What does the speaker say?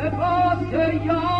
سپاس یا